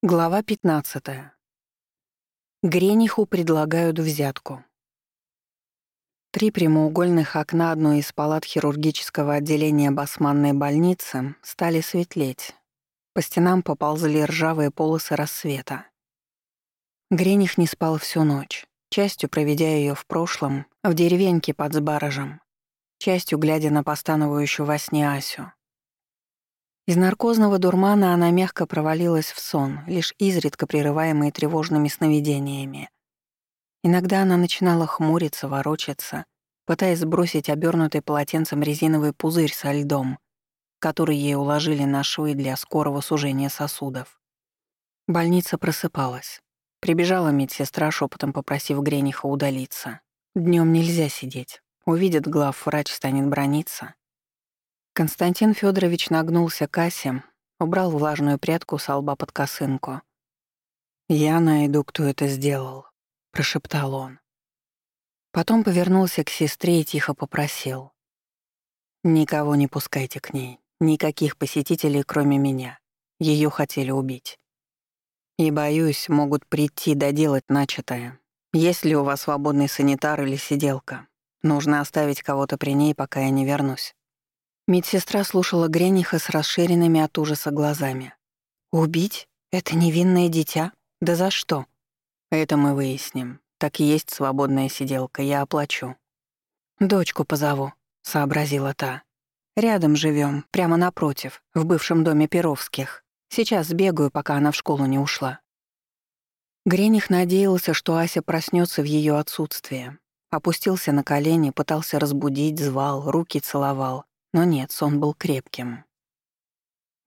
Глава 15. Грениху предлагают взятку. Три прямоугольных окна одной из палат хирургического отделения Басманной больницы стали светлеть. По стенам поползли ржавые полосы рассвета. Грених не спал всю ночь, частью проведя ее в прошлом, в деревеньке под Сбаражем, частью глядя на постановающую во сне Асю — из наркозного дурмана она мягко провалилась в сон, лишь изредка прерываемый тревожными сновидениями. Иногда она начинала хмуриться, ворочаться, пытаясь сбросить обернутый полотенцем резиновый пузырь со льдом, который ей уложили на швы для скорого сужения сосудов. Больница просыпалась. Прибежала медсестра, шепотом попросив Грениха удалиться. Днем нельзя сидеть. Увидит глав, врач станет брониться. Константин Федорович нагнулся к Асе, убрал влажную прядку с лба под косынку. «Я найду, кто это сделал», — прошептал он. Потом повернулся к сестре и тихо попросил. «Никого не пускайте к ней, никаких посетителей, кроме меня. Ее хотели убить. И, боюсь, могут прийти доделать начатое. Есть ли у вас свободный санитар или сиделка? Нужно оставить кого-то при ней, пока я не вернусь». Медсестра слушала Грениха с расширенными от ужаса глазами. «Убить? Это невинное дитя? Да за что?» «Это мы выясним. Так и есть свободная сиделка, я оплачу». «Дочку позову», — сообразила та. «Рядом живем, прямо напротив, в бывшем доме Перовских. Сейчас сбегаю, пока она в школу не ушла». Грених надеялся, что Ася проснется в ее отсутствие. Опустился на колени, пытался разбудить, звал, руки целовал, но нет, сон был крепким.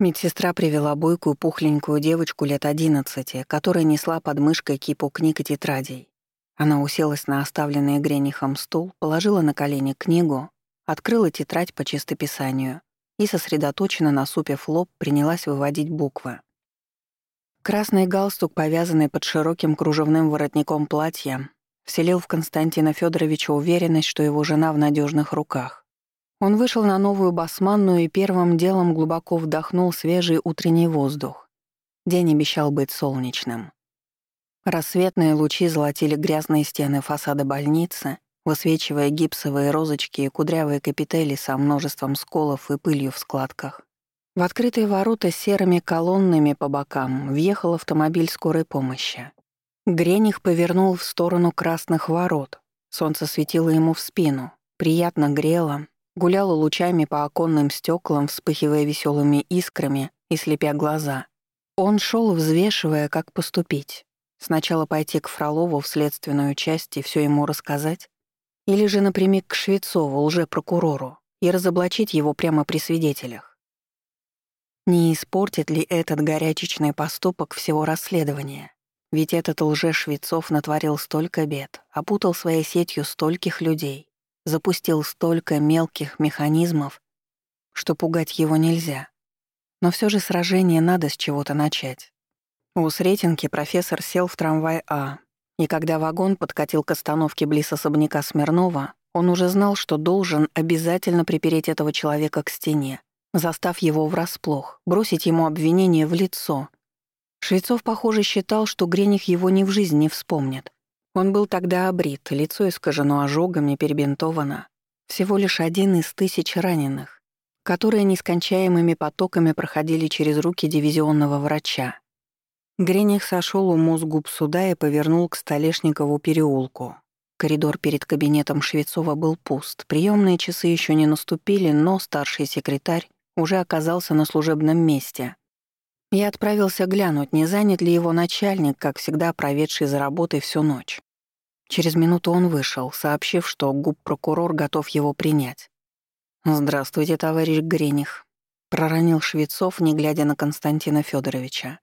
Медсестра привела бойкую пухленькую девочку лет одиннадцати, которая несла под мышкой кипу книг и тетрадей. Она уселась на оставленный Гренихом стул, положила на колени книгу, открыла тетрадь по чистописанию и, сосредоточенно насупив лоб, принялась выводить буквы. Красный галстук, повязанный под широким кружевным воротником платья, вселил в Константина Федоровича уверенность, что его жена в надежных руках. Он вышел на новую басманную и первым делом глубоко вдохнул свежий утренний воздух. День обещал быть солнечным. Рассветные лучи золотили грязные стены фасада больницы, высвечивая гипсовые розочки и кудрявые капители со множеством сколов и пылью в складках. В открытые ворота с серыми колоннами по бокам въехал автомобиль скорой помощи. Грених повернул в сторону красных ворот. Солнце светило ему в спину, приятно грело, гуляла лучами по оконным стеклам, вспыхивая веселыми искрами и слепя глаза. Он шел, взвешивая, как поступить. Сначала пойти к Фролову в следственную часть и все ему рассказать, или же напрямик к Швецову, лже-прокурору, и разоблачить его прямо при свидетелях. Не испортит ли этот горячечный поступок всего расследования? Ведь этот лже-Швецов натворил столько бед, опутал своей сетью стольких людей, запустил столько мелких механизмов, что пугать его нельзя. Но все же сражение надо с чего-то начать. У Сретенки профессор сел в трамвай А, и когда вагон подкатил к остановке близ особняка Смирнова, он уже знал, что должен обязательно припереть этого человека к стене, застав его врасплох, бросить ему обвинение в лицо. Швецов, похоже, считал, что Грених его ни в жизнь не вспомнит, он был тогда обрит, лицо искажено ожогами, перебинтовано. Всего лишь один из тысяч раненых, которые нескончаемыми потоками проходили через руки дивизионного врача. Грених сошел у мозгуб суда и повернул к Столешникову переулку. Коридор перед кабинетом Швецова был пуст, приемные часы еще не наступили, но старший секретарь уже оказался на служебном месте — я отправился глянуть, не занят ли его начальник, как всегда проведший за работой всю ночь. Через минуту он вышел, сообщив, что губ-прокурор готов его принять. «Здравствуйте, товарищ Грених», — проронил Швецов, не глядя на Константина Федоровича.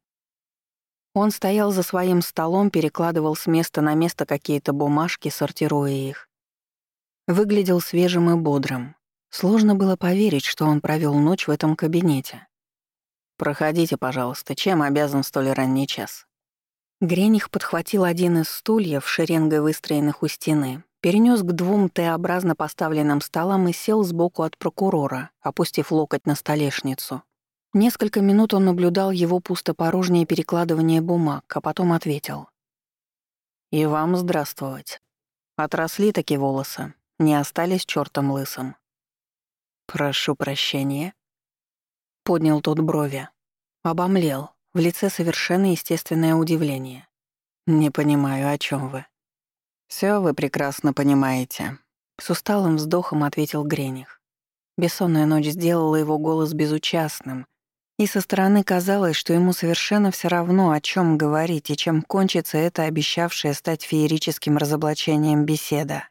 Он стоял за своим столом, перекладывал с места на место какие-то бумажки, сортируя их. Выглядел свежим и бодрым. Сложно было поверить, что он провел ночь в этом кабинете. «Проходите, пожалуйста. Чем обязан столь ранний час?» Грених подхватил один из стульев, шеренгой выстроенных у стены, перенес к двум Т-образно поставленным столам и сел сбоку от прокурора, опустив локоть на столешницу. Несколько минут он наблюдал его пустопорожнее перекладывание бумаг, а потом ответил. «И вам здравствовать. Отросли такие волосы, не остались чертом лысым». «Прошу прощения». Поднял тот брови. Обомлел, в лице совершенно естественное удивление. «Не понимаю, о чем вы». Все вы прекрасно понимаете», — с усталым вздохом ответил Грених. Бессонная ночь сделала его голос безучастным, и со стороны казалось, что ему совершенно все равно, о чем говорить и чем кончится эта обещавшая стать феерическим разоблачением беседа.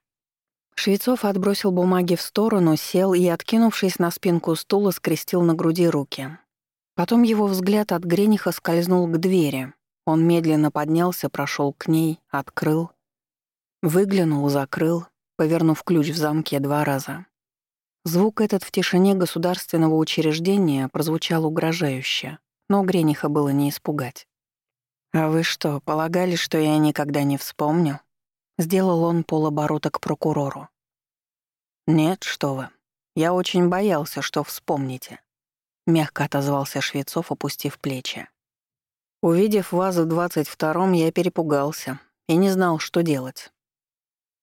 Швецов отбросил бумаги в сторону, сел и, откинувшись на спинку стула, скрестил на груди руки. Потом его взгляд от Грениха скользнул к двери. Он медленно поднялся, прошел к ней, открыл. Выглянул, закрыл, повернув ключ в замке два раза. Звук этот в тишине государственного учреждения прозвучал угрожающе, но Грениха было не испугать. «А вы что, полагали, что я никогда не вспомню?» Сделал он полоборота к прокурору. «Нет, что вы. Я очень боялся, что вспомните», — мягко отозвался Швецов, опустив плечи. «Увидев вас в двадцать втором, я перепугался и не знал, что делать.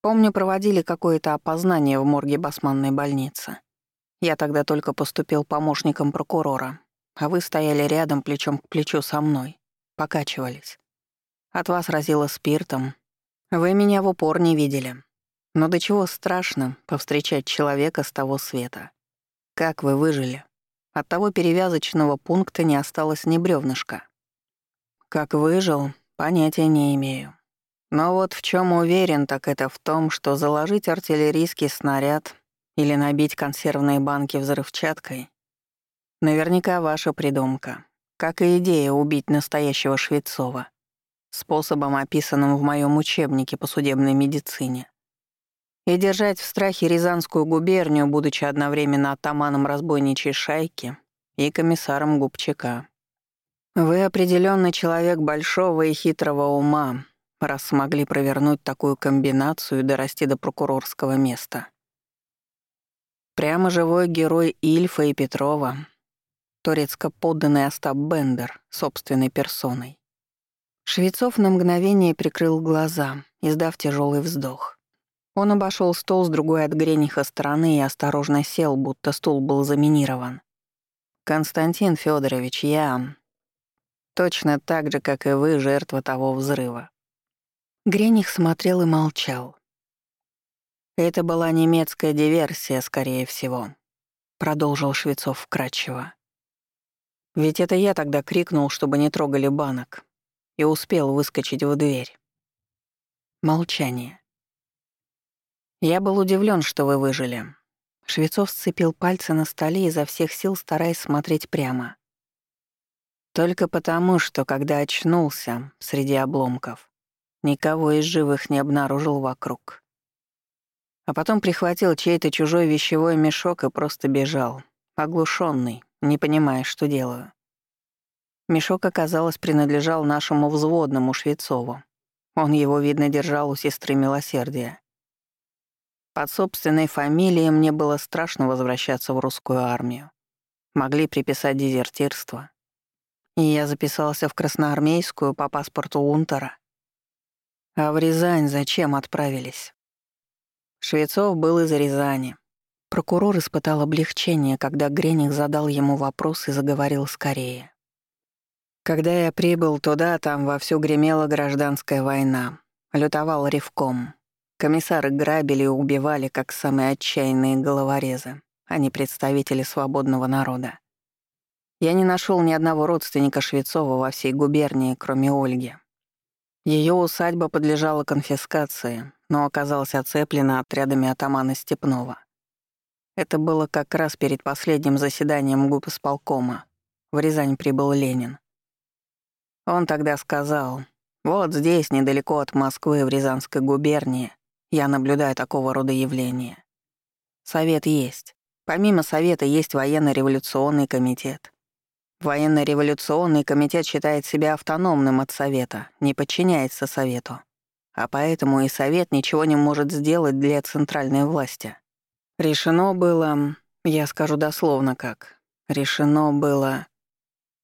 Помню, проводили какое-то опознание в морге басманной больницы. Я тогда только поступил помощником прокурора, а вы стояли рядом плечом к плечу со мной, покачивались. От вас разило спиртом. Вы меня в упор не видели. Но до чего страшно повстречать человека с того света. Как вы выжили? От того перевязочного пункта не осталось ни бревнышка. Как выжил, понятия не имею. Но вот в чем уверен, так это в том, что заложить артиллерийский снаряд или набить консервные банки взрывчаткой — наверняка ваша придумка, как и идея убить настоящего Швецова, способом, описанным в моем учебнике по судебной медицине. И держать в страхе Рязанскую губернию, будучи одновременно атаманом разбойничьей шайки и комиссаром Губчака. Вы определенно человек большого и хитрого ума, раз смогли провернуть такую комбинацию и дорасти до прокурорского места. Прямо живой герой Ильфа и Петрова, турецко-подданный Остап Бендер собственной персоной. Швецов на мгновение прикрыл глаза, издав тяжелый вздох. Он обошел стол с другой от Грениха стороны и осторожно сел, будто стул был заминирован. «Константин Федорович, я...» «Точно так же, как и вы, жертва того взрыва. Грених смотрел и молчал. «Это была немецкая диверсия, скорее всего», — продолжил Швецов вкратчиво. «Ведь это я тогда крикнул, чтобы не трогали банок, и успел выскочить в дверь». Молчание. «Я был удивлен, что вы выжили». Швецов сцепил пальцы на столе изо всех сил, стараясь смотреть прямо. Только потому, что когда очнулся среди обломков, Никого из живых не обнаружил вокруг. А потом прихватил чей-то чужой вещевой мешок и просто бежал, оглушенный, не понимая, что делаю. Мешок, оказалось, принадлежал нашему взводному Швецову. Он его, видно, держал у сестры милосердия. Под собственной фамилией мне было страшно возвращаться в русскую армию. Могли приписать дезертирство. И я записался в красноармейскую по паспорту Унтера. А в Рязань зачем отправились? Швецов был из Рязани. Прокурор испытал облегчение, когда Грених задал ему вопрос и заговорил скорее. Когда я прибыл туда, там вовсю гремела гражданская война. Лютовал ревком. Комиссары грабили и убивали, как самые отчаянные головорезы, а не представители свободного народа. Я не нашел ни одного родственника Швецова во всей губернии, кроме Ольги. Ее усадьба подлежала конфискации, но оказалась оцеплена отрядами атамана Степнова. Это было как раз перед последним заседанием ГУП исполкома. В Рязань прибыл Ленин. Он тогда сказал, «Вот здесь, недалеко от Москвы, в Рязанской губернии, я наблюдаю такого рода явления. Совет есть. Помимо Совета есть военно-революционный комитет. Военно-революционный комитет считает себя автономным от Совета, не подчиняется Совету. А поэтому и Совет ничего не может сделать для центральной власти. Решено было, я скажу дословно как, решено было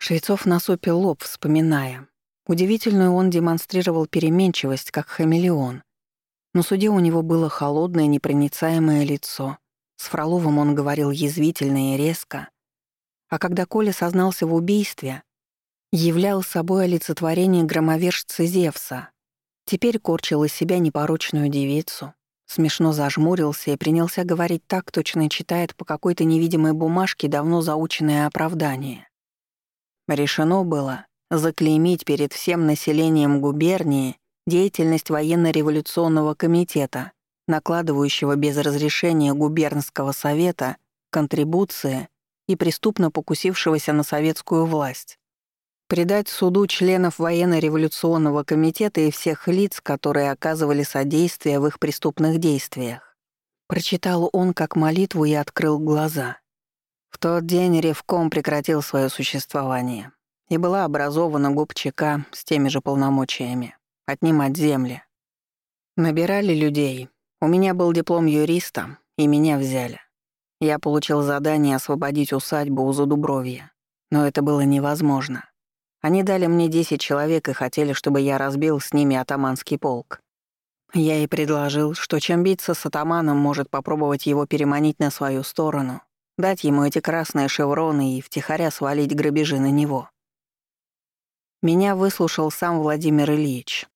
Швецов насупил лоб, вспоминая. Удивительную он демонстрировал переменчивость, как хамелеон. Но суде у него было холодное, непроницаемое лицо. С Фроловым он говорил язвительно и резко. А когда Коля сознался в убийстве, являл собой олицетворение громовержца Зевса. Теперь корчил из себя непорочную девицу, смешно зажмурился и принялся говорить так, точно читает по какой-то невидимой бумажке давно заученное оправдание. Решено было заклеймить перед всем населением губернии деятельность военно-революционного комитета, накладывающего без разрешения губернского совета контрибуции и преступно покусившегося на советскую власть. Предать суду членов военно-революционного комитета и всех лиц, которые оказывали содействие в их преступных действиях. Прочитал он как молитву и открыл глаза. Тот день Ревком прекратил свое существование и была образована губчака с теми же полномочиями — отнимать земли. Набирали людей. У меня был диплом юриста, и меня взяли. Я получил задание освободить усадьбу у Задубровья, но это было невозможно. Они дали мне 10 человек и хотели, чтобы я разбил с ними атаманский полк. Я и предложил, что чем биться с атаманом, может попробовать его переманить на свою сторону, дать ему эти красные шевроны и втихаря свалить грабежи на него. Меня выслушал сам Владимир Ильич.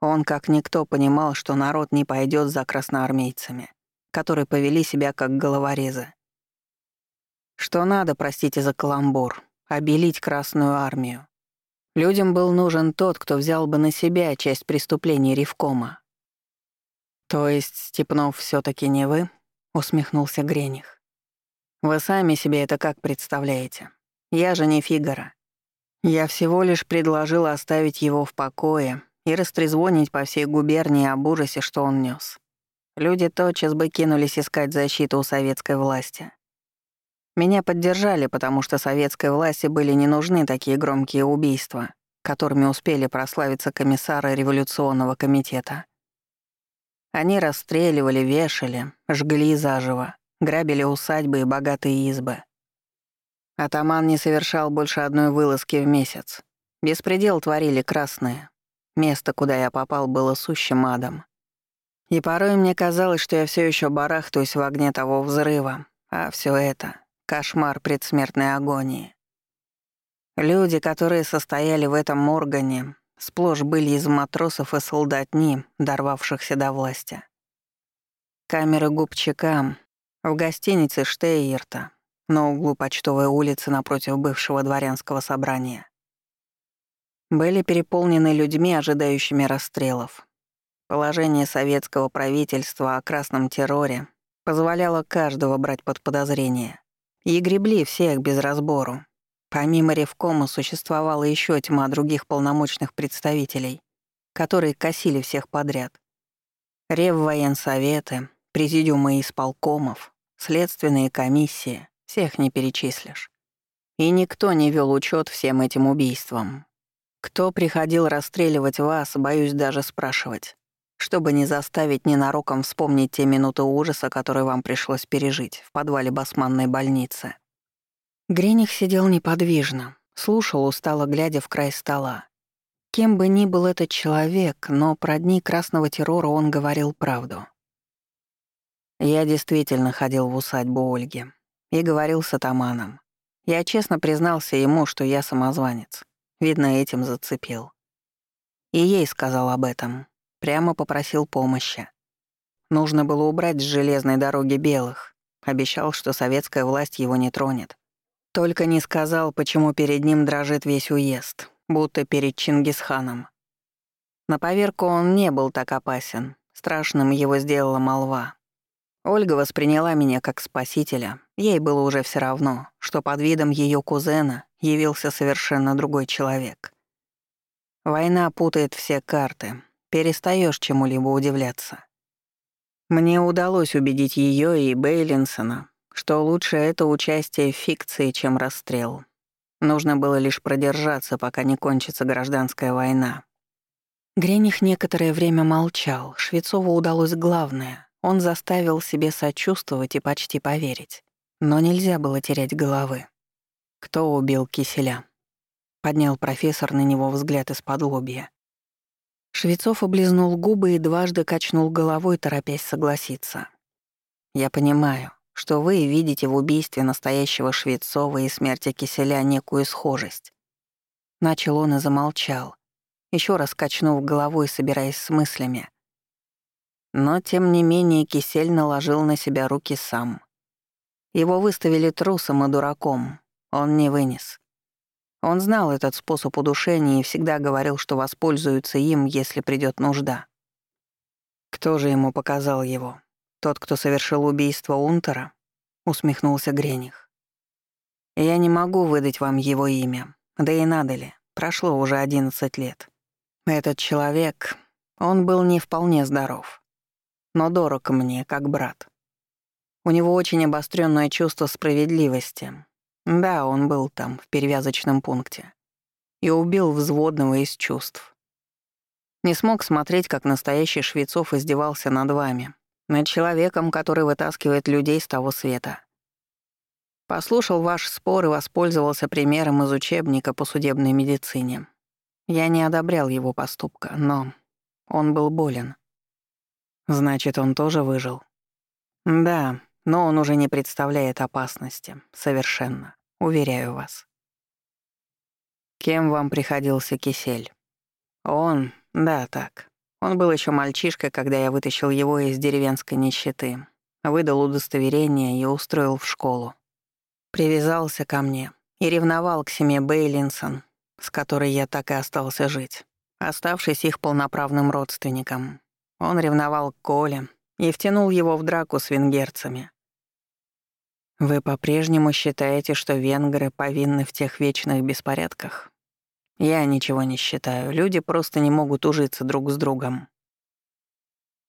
Он, как никто, понимал, что народ не пойдет за красноармейцами, которые повели себя как головорезы. Что надо, простите за каламбур, обелить Красную армию. Людям был нужен тот, кто взял бы на себя часть преступлений Ревкома. «То есть Степнов все таки не вы?» — усмехнулся Грених. «Вы сами себе это как представляете? Я же не Фигара. Я всего лишь предложил оставить его в покое и растрезвонить по всей губернии об ужасе, что он нес. Люди тотчас бы кинулись искать защиту у советской власти. Меня поддержали, потому что советской власти были не нужны такие громкие убийства, которыми успели прославиться комиссары революционного комитета. Они расстреливали, вешали, жгли заживо, грабили усадьбы и богатые избы. Атаман не совершал больше одной вылазки в месяц. Беспредел творили красные. Место, куда я попал, было сущим адом. И порой мне казалось, что я все еще барахтаюсь в огне того взрыва, а все это — кошмар предсмертной агонии. Люди, которые состояли в этом органе, сплошь были из матросов и солдатни, дорвавшихся до власти. Камеры губчика в гостинице Штейерта, на углу почтовой улицы напротив бывшего дворянского собрания. Были переполнены людьми, ожидающими расстрелов. Положение советского правительства о красном терроре позволяло каждого брать под подозрение. И гребли всех без разбору. Помимо Ревкома существовала еще тьма других полномочных представителей, которые косили всех подряд. Реввоенсоветы, президиумы исполкомов, следственные комиссии, всех не перечислишь. И никто не вел учет всем этим убийствам. Кто приходил расстреливать вас, боюсь даже спрашивать, чтобы не заставить ненароком вспомнить те минуты ужаса, которые вам пришлось пережить в подвале басманной больницы. Грених сидел неподвижно, слушал, устало глядя в край стола. Кем бы ни был этот человек, но про дни красного террора он говорил правду. Я действительно ходил в усадьбу Ольги, и говорил с атаманом. Я честно признался ему, что я самозванец. Видно, этим зацепил. И ей сказал об этом. Прямо попросил помощи. Нужно было убрать с железной дороги белых. Обещал, что советская власть его не тронет. Только не сказал, почему перед ним дрожит весь уезд, будто перед Чингисханом. На поверку он не был так опасен. Страшным его сделала молва. Ольга восприняла меня как спасителя. Ей было уже все равно, что под видом ее кузена явился совершенно другой человек. Война путает все карты. Перестаешь чему-либо удивляться. Мне удалось убедить ее и Бейлинсона, что лучше это участие в фикции, чем расстрел. Нужно было лишь продержаться, пока не кончится гражданская война. Грених некоторое время молчал. Швецову удалось главное. Он заставил себе сочувствовать и почти поверить. Но нельзя было терять головы. Кто убил Киселя? поднял профессор на него взгляд из-под лобья. Швецов облизнул губы и дважды качнул головой, торопясь согласиться. «Я понимаю, что вы видите в убийстве настоящего Швецова и смерти Киселя некую схожесть». Начал он и замолчал, еще раз качнув головой, собираясь с мыслями. Но, тем не менее, Кисель наложил на себя руки сам. Его выставили трусом и дураком. Он не вынес. Он знал этот способ удушения и всегда говорил, что воспользуется им, если придет нужда. «Кто же ему показал его? Тот, кто совершил убийство Унтера?» — усмехнулся Грених. «Я не могу выдать вам его имя. Да и надо ли. Прошло уже одиннадцать лет. Этот человек, он был не вполне здоров. Но дорог мне, как брат. У него очень обостренное чувство справедливости, да, он был там, в перевязочном пункте. И убил взводного из чувств. Не смог смотреть, как настоящий Швецов издевался над вами, над человеком, который вытаскивает людей с того света. Послушал ваш спор и воспользовался примером из учебника по судебной медицине. Я не одобрял его поступка, но он был болен. Значит, он тоже выжил. Да, но он уже не представляет опасности. Совершенно. Уверяю вас. Кем вам приходился Кисель? Он, да, так. Он был еще мальчишкой, когда я вытащил его из деревенской нищеты, выдал удостоверение и устроил в школу. Привязался ко мне и ревновал к семье Бейлинсон, с которой я так и остался жить, оставшись их полноправным родственником. Он ревновал к Коле и втянул его в драку с венгерцами. Вы по-прежнему считаете, что венгры повинны в тех вечных беспорядках? Я ничего не считаю. Люди просто не могут ужиться друг с другом.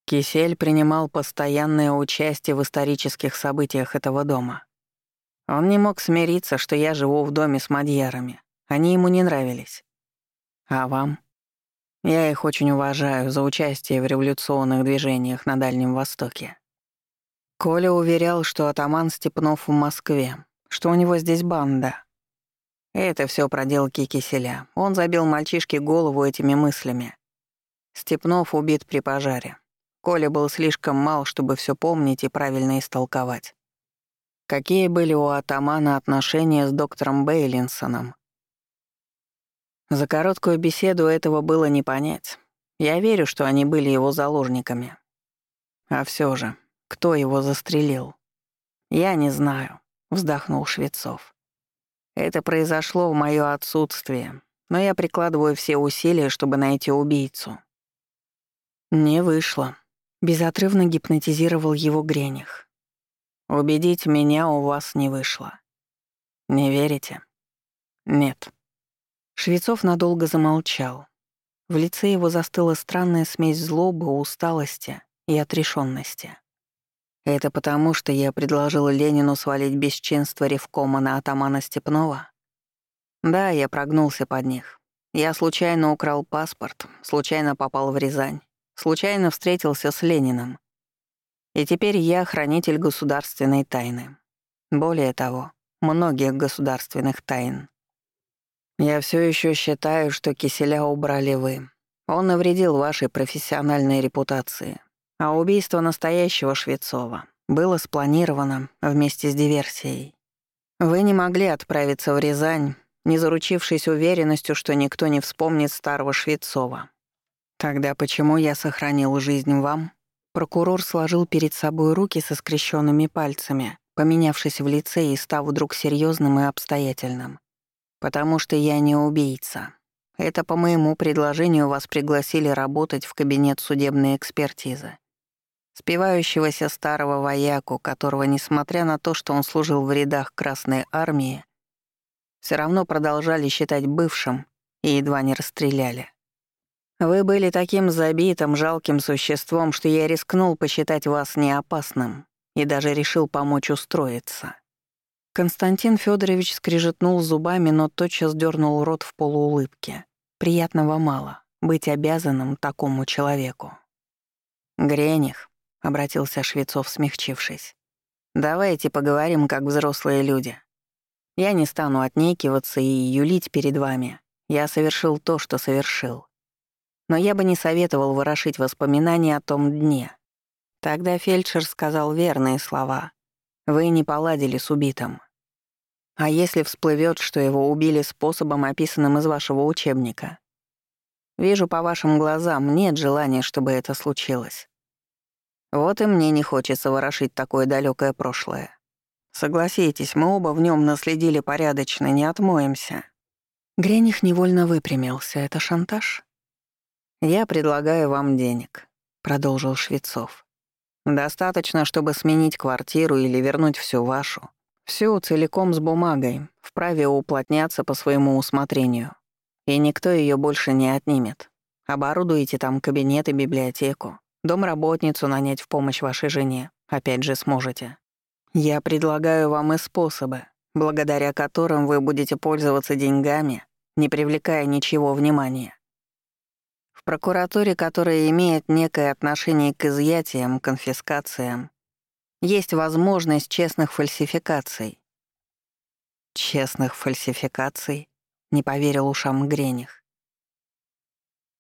Кисель принимал постоянное участие в исторических событиях этого дома. Он не мог смириться, что я живу в доме с мадьярами. Они ему не нравились. А вам? Я их очень уважаю за участие в революционных движениях на Дальнем Востоке. Коля уверял, что атаман Степнов в Москве, что у него здесь банда. Это все проделки Киселя. Он забил мальчишке голову этими мыслями. Степнов убит при пожаре. Коля был слишком мал, чтобы все помнить и правильно истолковать. Какие были у атамана отношения с доктором Бейлинсоном? За короткую беседу этого было не понять. Я верю, что они были его заложниками. А все же, кто его застрелил? Я не знаю, вздохнул Швецов. Это произошло в моё отсутствие, но я прикладываю все усилия, чтобы найти убийцу. Не вышло. Безотрывно гипнотизировал его Грених. Убедить меня у вас не вышло. Не верите? Нет. Швецов надолго замолчал. В лице его застыла странная смесь злобы, усталости и отрешенности. Это потому, что я предложил Ленину свалить бесчинство Ревкома на атамана Степнова? Да, я прогнулся под них. Я случайно украл паспорт, случайно попал в Рязань, случайно встретился с Лениным. И теперь я хранитель государственной тайны. Более того, многих государственных тайн. Я все еще считаю, что Киселя убрали вы. Он навредил вашей профессиональной репутации. А убийство настоящего Швецова было спланировано вместе с диверсией. Вы не могли отправиться в Рязань, не заручившись уверенностью, что никто не вспомнит старого Швецова. Тогда почему я сохранил жизнь вам? Прокурор сложил перед собой руки со скрещенными пальцами, поменявшись в лице и став вдруг серьезным и обстоятельным. Потому что я не убийца. Это по моему предложению вас пригласили работать в кабинет судебной экспертизы спивающегося старого вояку, которого, несмотря на то, что он служил в рядах Красной Армии, все равно продолжали считать бывшим и едва не расстреляли. Вы были таким забитым, жалким существом, что я рискнул посчитать вас неопасным и даже решил помочь устроиться. Константин Федорович скрижетнул зубами, но тотчас дернул рот в полуулыбке. Приятного мало — быть обязанным такому человеку. Грених, обратился Швецов, смягчившись. «Давайте поговорим, как взрослые люди. Я не стану отнекиваться и юлить перед вами. Я совершил то, что совершил. Но я бы не советовал ворошить воспоминания о том дне. Тогда фельдшер сказал верные слова. Вы не поладили с убитым. А если всплывет, что его убили способом, описанным из вашего учебника? Вижу по вашим глазам, нет желания, чтобы это случилось. Вот и мне не хочется ворошить такое далекое прошлое. Согласитесь, мы оба в нем наследили порядочно, не отмоемся. Грених невольно выпрямился. Это шантаж? Я предлагаю вам денег, продолжил Швецов. Достаточно, чтобы сменить квартиру или вернуть всю вашу. Всю целиком с бумагой, вправе уплотняться по своему усмотрению. И никто ее больше не отнимет. Оборудуете там кабинет и библиотеку. Домработницу нанять в помощь вашей жене. Опять же сможете. Я предлагаю вам и способы, благодаря которым вы будете пользоваться деньгами, не привлекая ничего внимания. В прокуратуре, которая имеет некое отношение к изъятиям, конфискациям, есть возможность честных фальсификаций. Честных фальсификаций? Не поверил ушам Грених.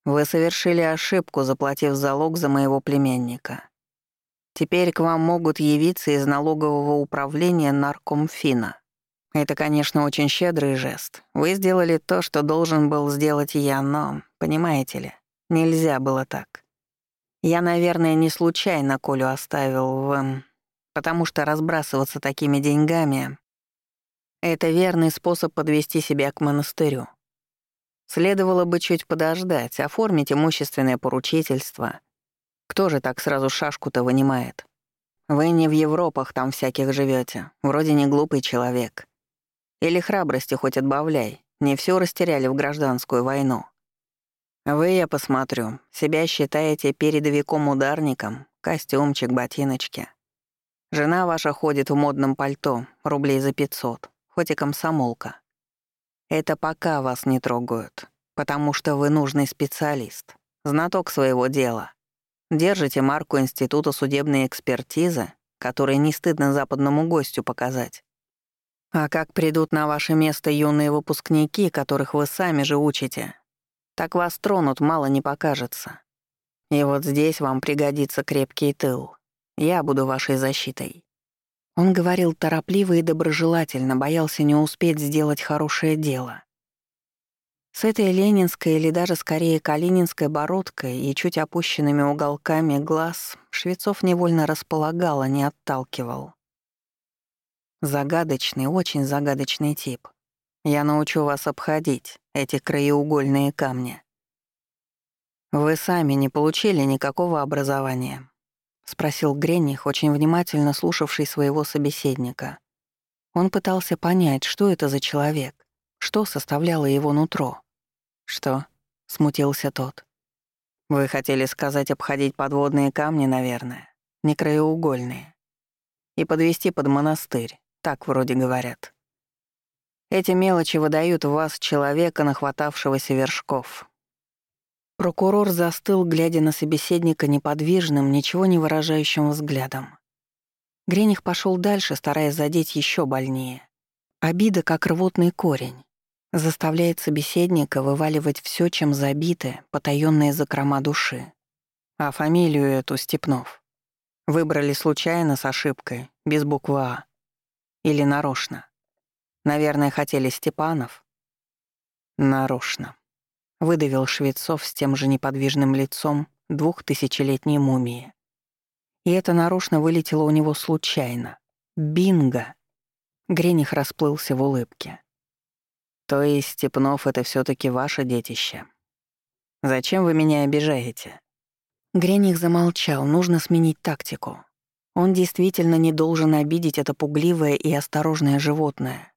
Вы совершили ошибку, заплатив залог за моего племянника. Теперь к вам могут явиться из налогового управления наркомфина. Это, конечно, очень щедрый жест. Вы сделали то, что должен был сделать я, но, понимаете ли, нельзя было так. Я, наверное, не случайно Колю оставил в... Потому что разбрасываться такими деньгами — это верный способ подвести себя к монастырю. Следовало бы чуть подождать, оформить имущественное поручительство. Кто же так сразу шашку-то вынимает? Вы не в Европах там всяких живете, вроде не глупый человек. Или храбрости хоть отбавляй, не все растеряли в гражданскую войну. Вы, я посмотрю, себя считаете передовиком-ударником, костюмчик, ботиночки. Жена ваша ходит в модном пальто, рублей за пятьсот, хоть и комсомолка. Это пока вас не трогают, потому что вы нужный специалист, знаток своего дела. Держите марку Института судебной экспертизы, который не стыдно западному гостю показать. А как придут на ваше место юные выпускники, которых вы сами же учите, так вас тронут, мало не покажется. И вот здесь вам пригодится крепкий тыл. Я буду вашей защитой. Он говорил торопливо и доброжелательно, боялся не успеть сделать хорошее дело. С этой ленинской или даже скорее калининской бородкой и чуть опущенными уголками глаз Швецов невольно располагал, а не отталкивал. Загадочный, очень загадочный тип. Я научу вас обходить эти краеугольные камни. Вы сами не получили никакого образования, — спросил Грених, очень внимательно слушавший своего собеседника. Он пытался понять, что это за человек, что составляло его нутро. «Что?» — смутился тот. «Вы хотели сказать обходить подводные камни, наверное, не краеугольные, и подвести под монастырь, так вроде говорят. Эти мелочи выдают в вас человека, нахватавшегося вершков, Прокурор застыл, глядя на собеседника неподвижным, ничего не выражающим взглядом. Грених пошел дальше, стараясь задеть еще больнее. Обида, как рвотный корень, заставляет собеседника вываливать все, чем забиты, потаённые закрома души. А фамилию эту Степнов выбрали случайно с ошибкой, без буквы «А». Или нарочно. Наверное, хотели Степанов. Нарочно выдавил Швецов с тем же неподвижным лицом двухтысячелетней мумии. И это нарочно вылетело у него случайно. Бинго! Грених расплылся в улыбке. То есть Степнов — это все таки ваше детище. Зачем вы меня обижаете? Грених замолчал, нужно сменить тактику. Он действительно не должен обидеть это пугливое и осторожное животное,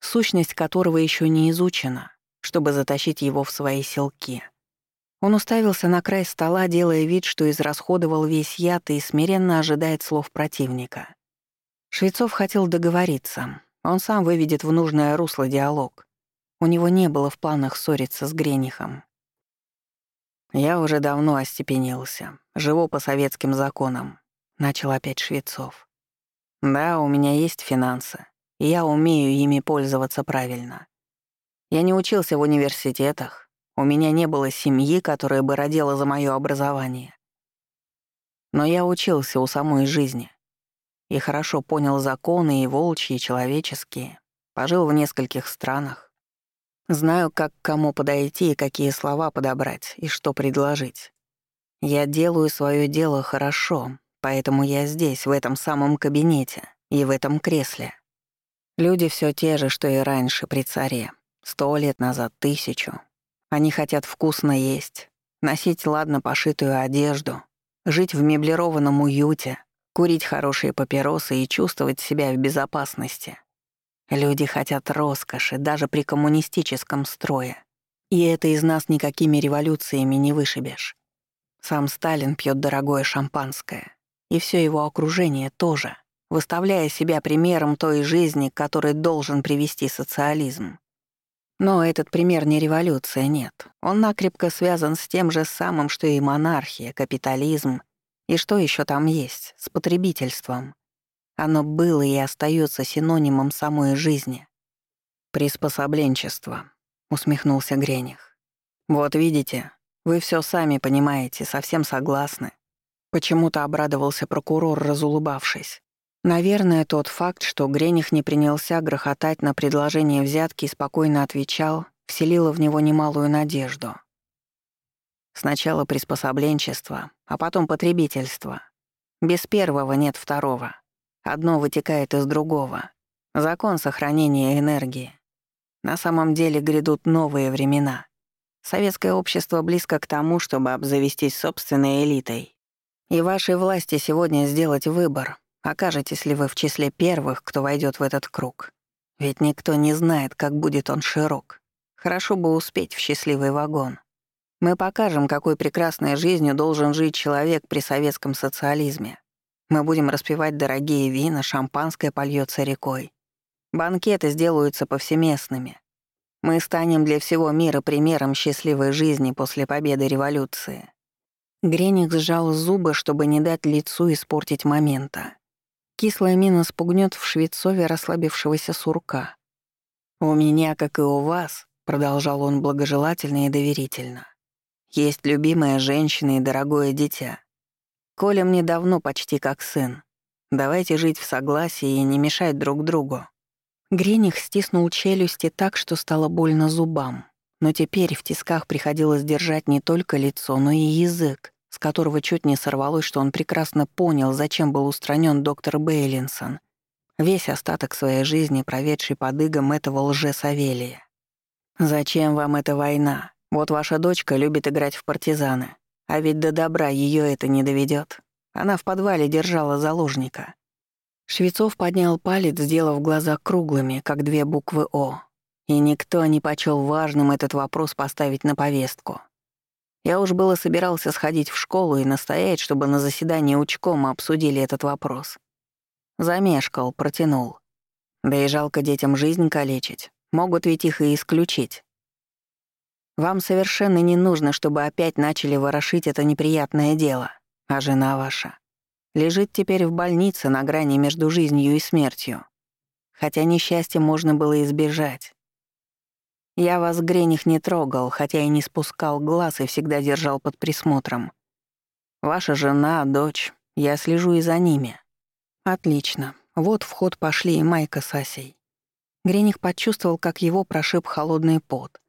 сущность которого еще не изучена, чтобы затащить его в свои селки. Он уставился на край стола, делая вид, что израсходовал весь яд и смиренно ожидает слов противника. Швецов хотел договориться. Он сам выведет в нужное русло диалог. У него не было в планах ссориться с Гренихом. «Я уже давно остепенился. Живу по советским законам», — начал опять Швецов. «Да, у меня есть финансы, и я умею ими пользоваться правильно. Я не учился в университетах, у меня не было семьи, которая бы родила за моё образование. Но я учился у самой жизни и хорошо понял законы и волчьи, и человеческие, пожил в нескольких странах. Знаю, как к кому подойти и какие слова подобрать, и что предложить. Я делаю свое дело хорошо, поэтому я здесь, в этом самом кабинете и в этом кресле. Люди все те же, что и раньше при царе. Сто лет назад, тысячу. Они хотят вкусно есть, носить ладно пошитую одежду, жить в меблированном уюте, курить хорошие папиросы и чувствовать себя в безопасности. Люди хотят роскоши даже при коммунистическом строе. И это из нас никакими революциями не вышибешь. Сам Сталин пьет дорогое шампанское. И все его окружение тоже, выставляя себя примером той жизни, к которой должен привести социализм. Но этот пример не революция, нет. Он накрепко связан с тем же самым, что и монархия, капитализм и что еще там есть, с потребительством. Оно было и остается синонимом самой жизни. «Приспособленчество», — усмехнулся Грених. «Вот видите, вы все сами понимаете, совсем согласны». Почему-то обрадовался прокурор, разулыбавшись. Наверное, тот факт, что Грених не принялся грохотать на предложение взятки и спокойно отвечал, вселило в него немалую надежду. Сначала приспособленчество, а потом потребительство. Без первого нет второго. Одно вытекает из другого. Закон сохранения энергии. На самом деле грядут новые времена. Советское общество близко к тому, чтобы обзавестись собственной элитой. И вашей власти сегодня сделать выбор, окажетесь ли вы в числе первых, кто войдет в этот круг. Ведь никто не знает, как будет он широк. Хорошо бы успеть в счастливый вагон. Мы покажем, какой прекрасной жизнью должен жить человек при советском социализме. Мы будем распивать дорогие вина, шампанское польется рекой. Банкеты сделаются повсеместными. Мы станем для всего мира примером счастливой жизни после победы революции. Греник сжал зубы, чтобы не дать лицу испортить момента. Кислая мина спугнет в Швецове расслабившегося сурка. «У меня, как и у вас», — продолжал он благожелательно и доверительно, есть любимая женщина и дорогое дитя. Коля мне давно почти как сын. Давайте жить в согласии и не мешать друг другу». Грених стиснул челюсти так, что стало больно зубам. Но теперь в тисках приходилось держать не только лицо, но и язык, с которого чуть не сорвалось, что он прекрасно понял, зачем был устранен доктор Бейлинсон, весь остаток своей жизни проведший под игом этого лже-Савелия. «Зачем вам эта война? Вот ваша дочка любит играть в партизаны, а ведь до добра ее это не доведет. Она в подвале держала заложника. Швецов поднял палец, сделав глаза круглыми, как две буквы «О». И никто не почел важным этот вопрос поставить на повестку. Я уж было собирался сходить в школу и настоять, чтобы на заседании учкома обсудили этот вопрос. Замешкал, протянул. Да и жалко детям жизнь калечить. Могут ведь их и исключить. Вам совершенно не нужно, чтобы опять начали ворошить это неприятное дело. А жена ваша лежит теперь в больнице на грани между жизнью и смертью. Хотя несчастье можно было избежать. Я вас, Грених, не трогал, хотя и не спускал глаз и всегда держал под присмотром. Ваша жена, дочь, я слежу и за ними. Отлично. Вот в ход пошли и Майка с Асей. Грених почувствовал, как его прошиб холодный пот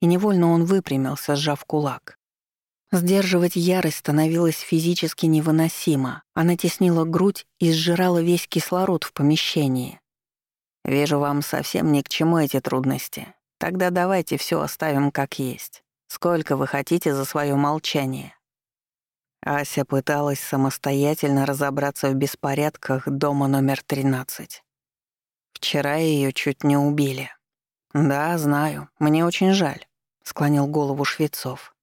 и невольно он выпрямился, сжав кулак. Сдерживать ярость становилось физически невыносимо. Она теснила грудь и сжирала весь кислород в помещении. «Вижу, вам совсем ни к чему эти трудности. Тогда давайте все оставим как есть. Сколько вы хотите за свое молчание?» Ася пыталась самостоятельно разобраться в беспорядках дома номер 13. Вчера ее чуть не убили. «Да, знаю. Мне очень жаль», — склонил голову Швецов.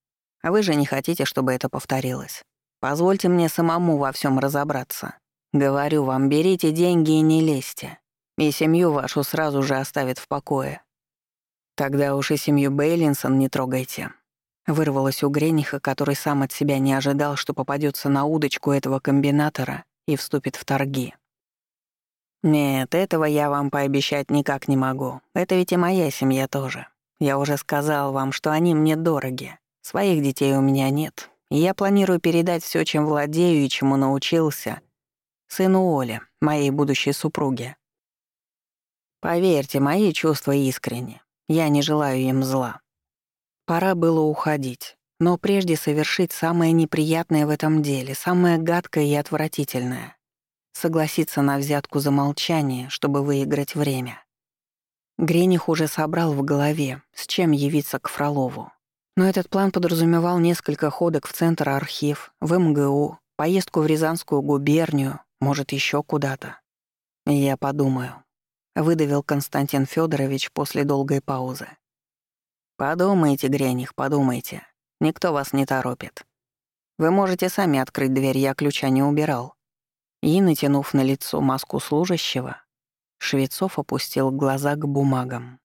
«А вы же не хотите, чтобы это повторилось. Позвольте мне самому во всем разобраться. Говорю вам, берите деньги и не лезьте. И семью вашу сразу же оставят в покое. Тогда уж и семью Бейлинсон не трогайте». Вырвалось у Грениха, который сам от себя не ожидал, что попадется на удочку этого комбинатора и вступит в торги. «Нет, этого я вам пообещать никак не могу. Это ведь и моя семья тоже. Я уже сказал вам, что они мне дороги. Своих детей у меня нет, и я планирую передать все, чем владею и чему научился, сыну Оле, моей будущей супруге. Поверьте, мои чувства искренни. Я не желаю им зла. Пора было уходить, но прежде совершить самое неприятное в этом деле, самое гадкое и отвратительное — согласиться на взятку за молчание, чтобы выиграть время. Грених уже собрал в голове, с чем явиться к Фролову. Но этот план подразумевал несколько ходок в Центр архив, в МГУ, поездку в Рязанскую губернию, может, еще куда-то. «Я подумаю», — выдавил Константин Федорович после долгой паузы. «Подумайте, Грених, подумайте. Никто вас не торопит. Вы можете сами открыть дверь, я ключа не убирал». И, натянув на лицо маску служащего, Швецов опустил глаза к бумагам.